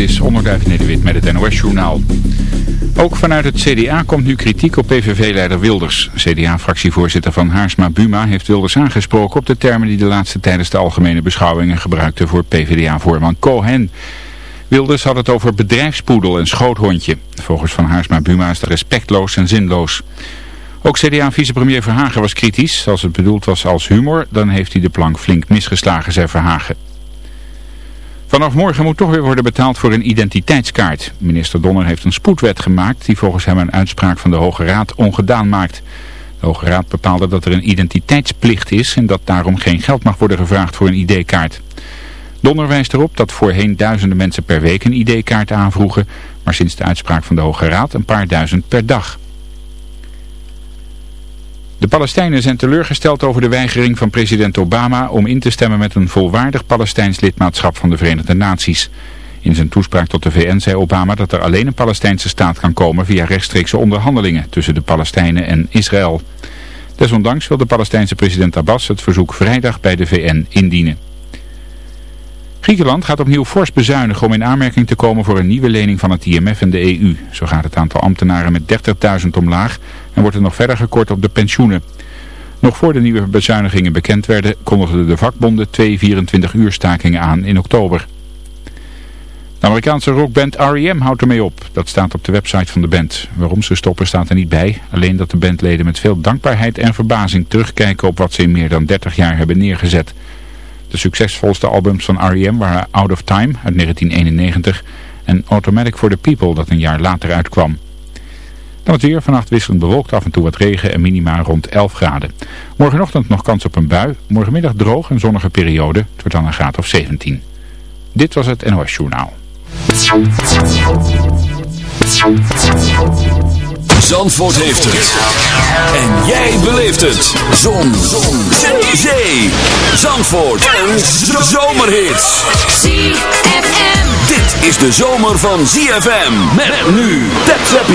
is Onderduif Nederwit met het NOS-journaal. Ook vanuit het CDA komt nu kritiek op PVV-leider Wilders. CDA-fractievoorzitter van Haarsma Buma heeft Wilders aangesproken op de termen die de laatste tijdens de algemene beschouwingen gebruikte voor PvdA-voorman Cohen. Wilders had het over bedrijfspoedel en schoothondje. Volgens Van Haarsma Buma is dat respectloos en zinloos. Ook CDA-vicepremier Verhagen was kritisch. Als het bedoeld was als humor, dan heeft hij de plank flink misgeslagen, zei Verhagen. Vanaf morgen moet toch weer worden betaald voor een identiteitskaart. Minister Donner heeft een spoedwet gemaakt die volgens hem een uitspraak van de Hoge Raad ongedaan maakt. De Hoge Raad bepaalde dat er een identiteitsplicht is en dat daarom geen geld mag worden gevraagd voor een ID-kaart. Donner wijst erop dat voorheen duizenden mensen per week een ID-kaart aanvroegen, maar sinds de uitspraak van de Hoge Raad een paar duizend per dag. De Palestijnen zijn teleurgesteld over de weigering van president Obama om in te stemmen met een volwaardig Palestijns lidmaatschap van de Verenigde Naties. In zijn toespraak tot de VN zei Obama dat er alleen een Palestijnse staat kan komen via rechtstreekse onderhandelingen tussen de Palestijnen en Israël. Desondanks wil de Palestijnse president Abbas het verzoek vrijdag bij de VN indienen. Griekenland gaat opnieuw fors bezuinigen om in aanmerking te komen voor een nieuwe lening van het IMF en de EU. Zo gaat het aantal ambtenaren met 30.000 omlaag en wordt er nog verder gekort op de pensioenen. Nog voor de nieuwe bezuinigingen bekend werden, kondigden de vakbonden twee 24-uur stakingen aan in oktober. De Amerikaanse rockband R.E.M. houdt ermee op. Dat staat op de website van de band. Waarom ze stoppen staat er niet bij. Alleen dat de bandleden met veel dankbaarheid en verbazing terugkijken op wat ze in meer dan 30 jaar hebben neergezet. De succesvolste albums van R.E.M. waren Out of Time uit 1991 en Automatic for the People dat een jaar later uitkwam. Dan het weer, vannacht wisselend bewolkt, af en toe wat regen en minima rond 11 graden. Morgenochtend nog kans op een bui, morgenmiddag droog en zonnige periode, het wordt dan een graad of 17. Dit was het NOS Journaal. Zandvoort heeft het. En jij beleeft het. Zon. Zon. Zee. Zandvoort. En zomerhits. ZFM. Dit is de zomer van ZFM. Met nu. Tap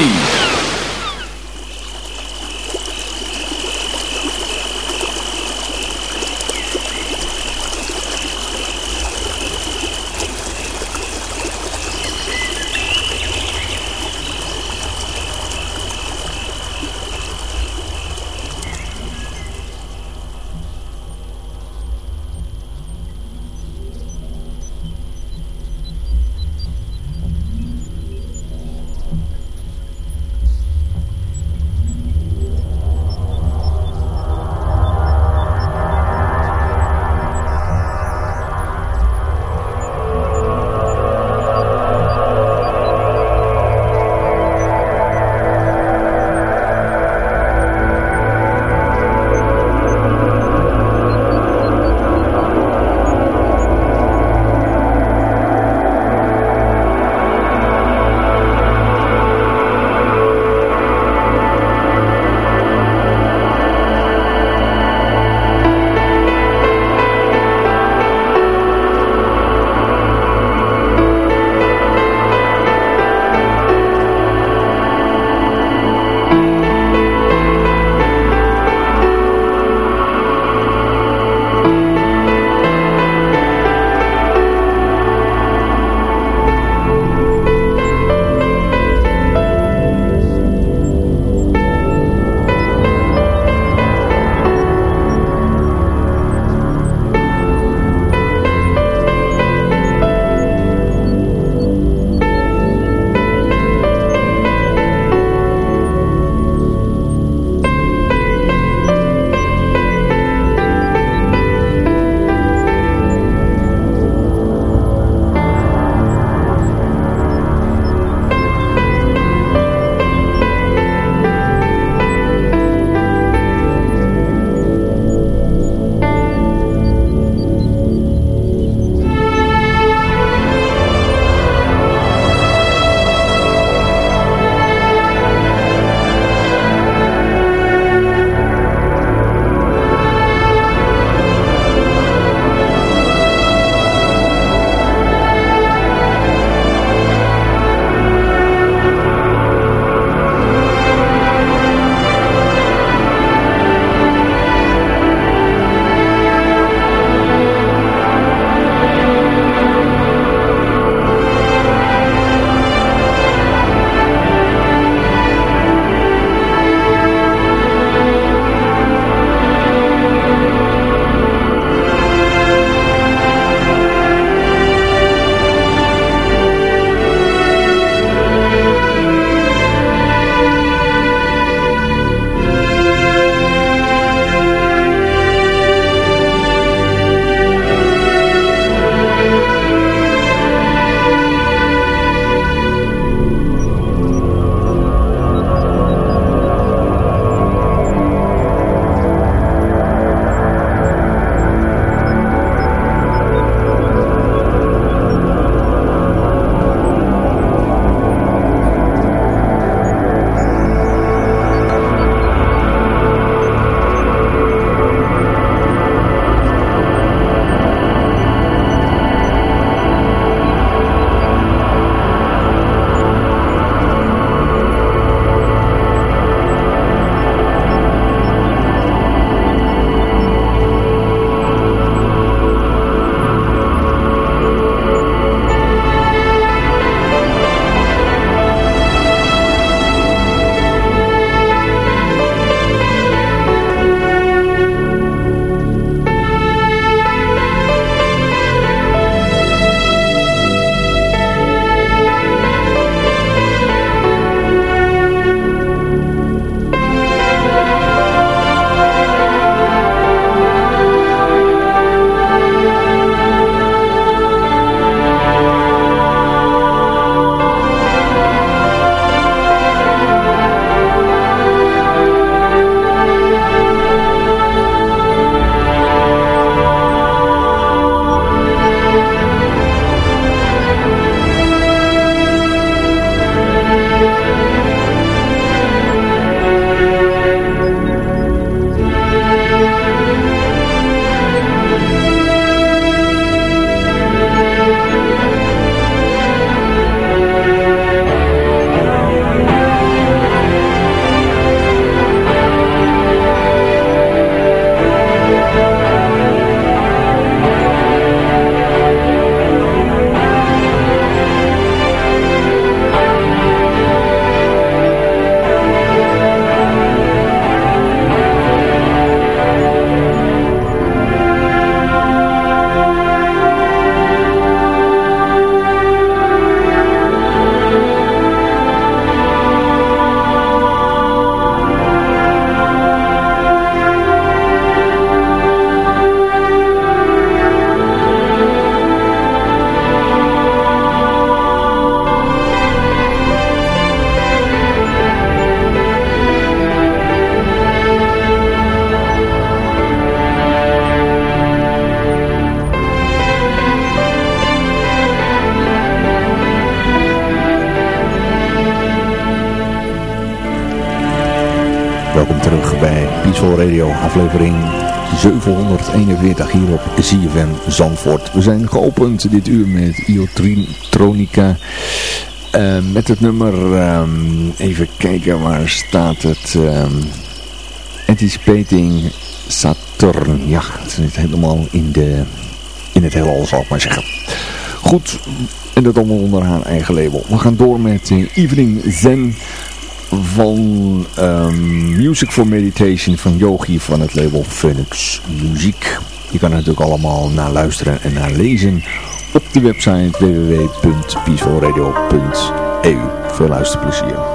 Radio, aflevering 741 hier op ZFM Zandvoort. We zijn geopend dit uur met Iotronica, uh, met het nummer, um, even kijken waar staat het, um, Anticipating Saturn. Ja, het zit helemaal in, de, in het heelal zal ik maar zeggen. Goed, en dat allemaal onder haar eigen label. We gaan door met uh, Evening Zen van um, Music for Meditation van Yogi van het label Phoenix Muziek. Je kan er natuurlijk allemaal naar luisteren en naar lezen op de website www.peacefulradio.eu. Veel luisterplezier.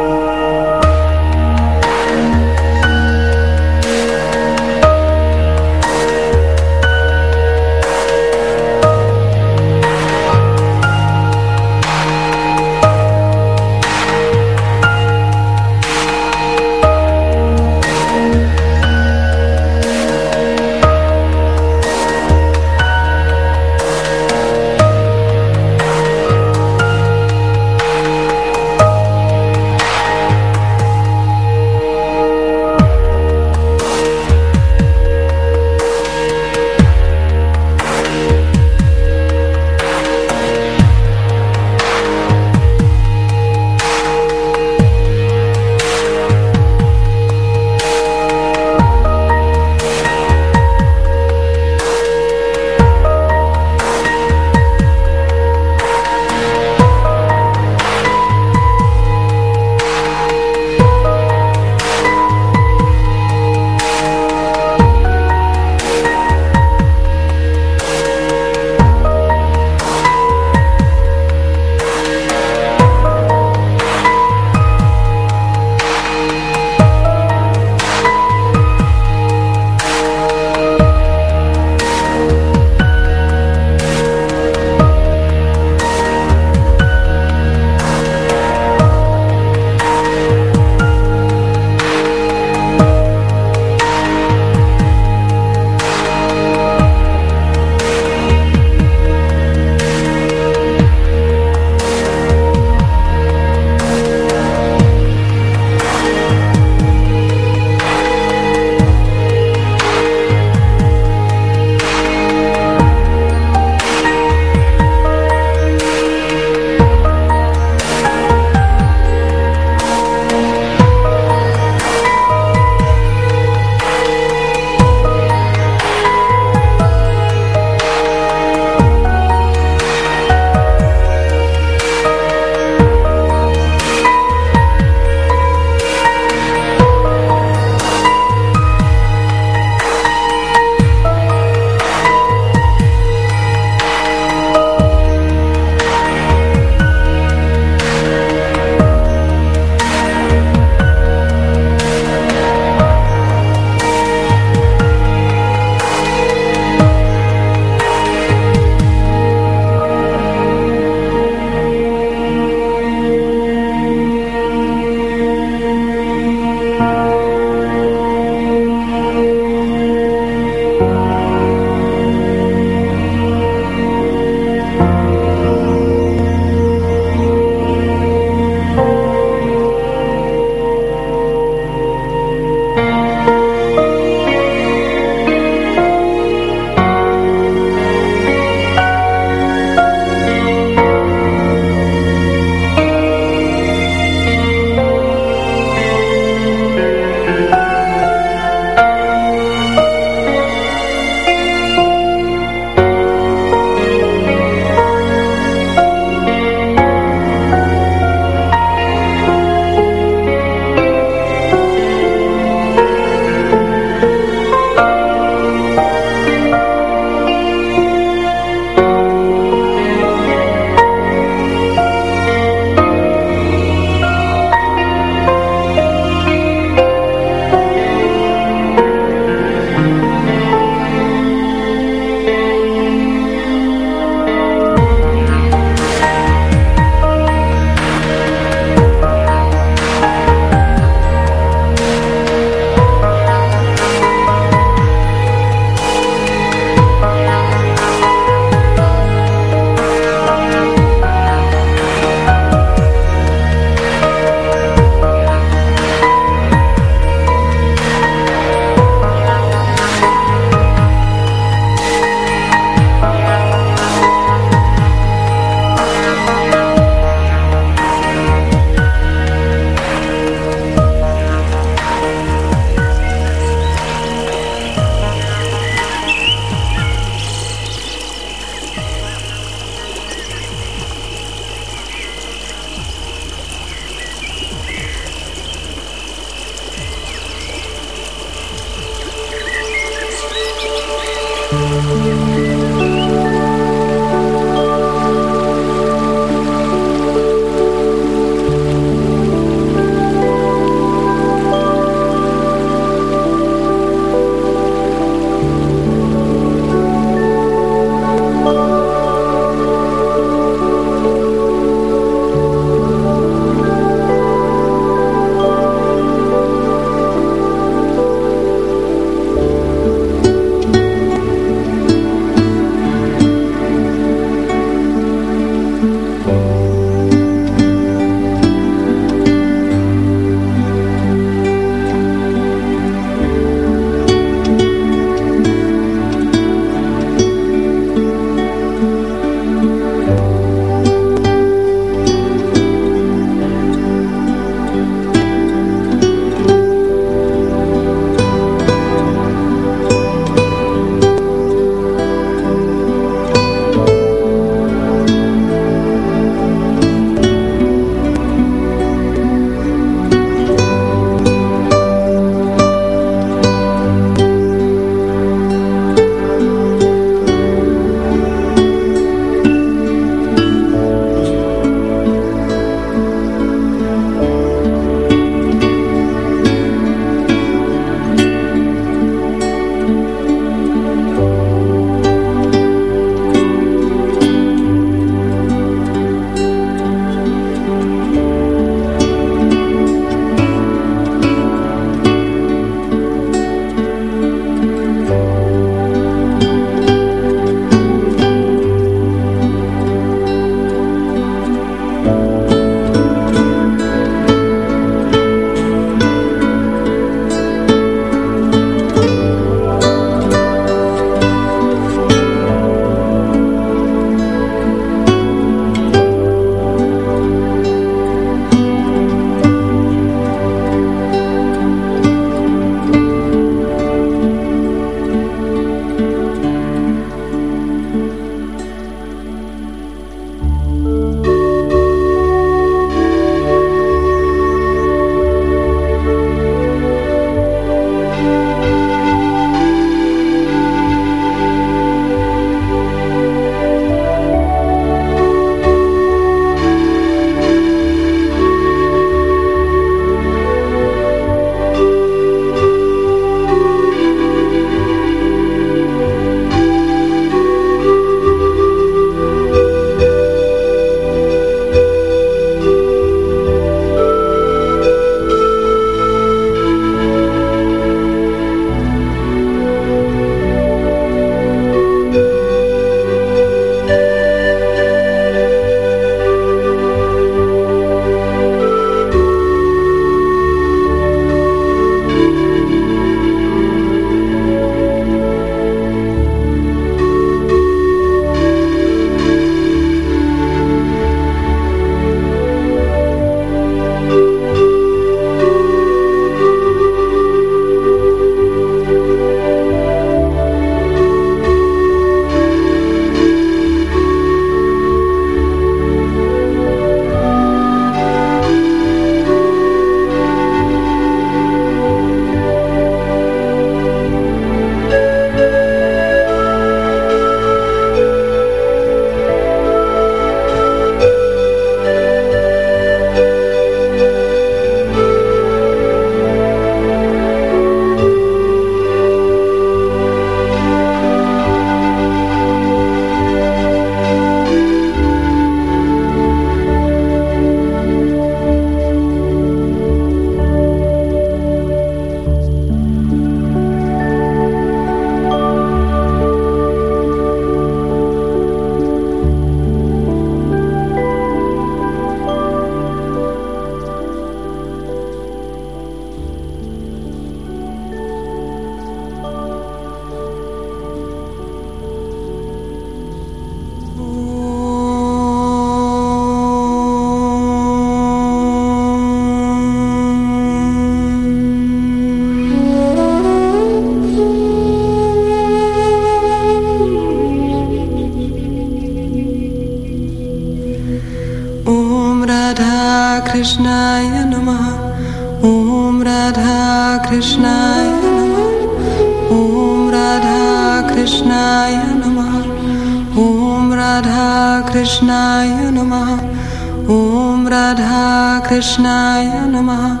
Krishna Namaha.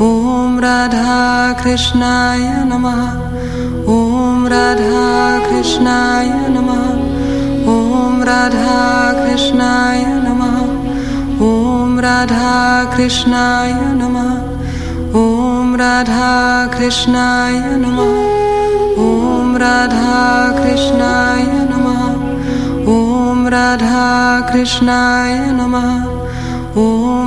Om Radha Krishna Namaha. Om Radha Krishna Namaha. Om Radha Krishna Namaha. Om Radha Krishna Namaha. Om Radha Krishna Namaha. Om Radha Krishna Namaha. Om Radha Krishnaya Namaha.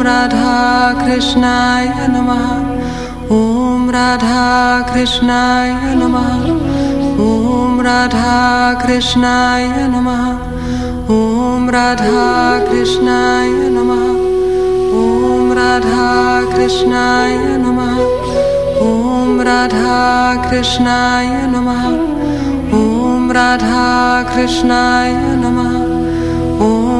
Radha Krishnaya Namaha. Om Radha Krishnaya Namaha. Om Radha Krishnaya Namaha. Om Radha Krishnaya Namaha. Om Radha Krishnaya Namaha. Om Radha Krishnaya Namaha. Om Radha Krishnaya Namaha. Om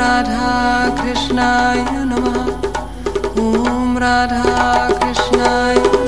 Radha Namaha. Om Radha Krishnaya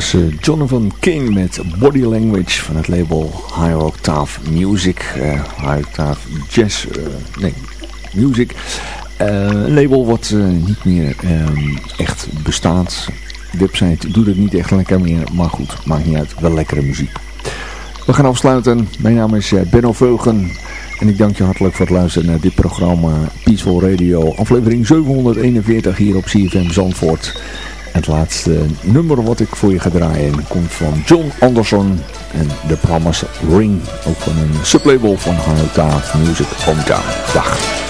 was uh, Jonathan King met Body Language van het label High Octave Music. Uh, High Octave Jazz, uh, nee, Music. een label wat niet meer ehm, echt bestaat. Website doet het niet echt lekker meer, maar goed, maakt niet uit. Wel lekkere muziek. We gaan afsluiten. Mijn naam is Benno Veugen. En ik dank je hartelijk voor het luisteren naar dit programma Peaceful Radio. Aflevering 741 hier op CFM Zandvoort. Het laatste nummer wat ik voor je ga draaien komt van John Anderson en The Promise Ring. Ook van een sublabel van High Music Hometown. Dag.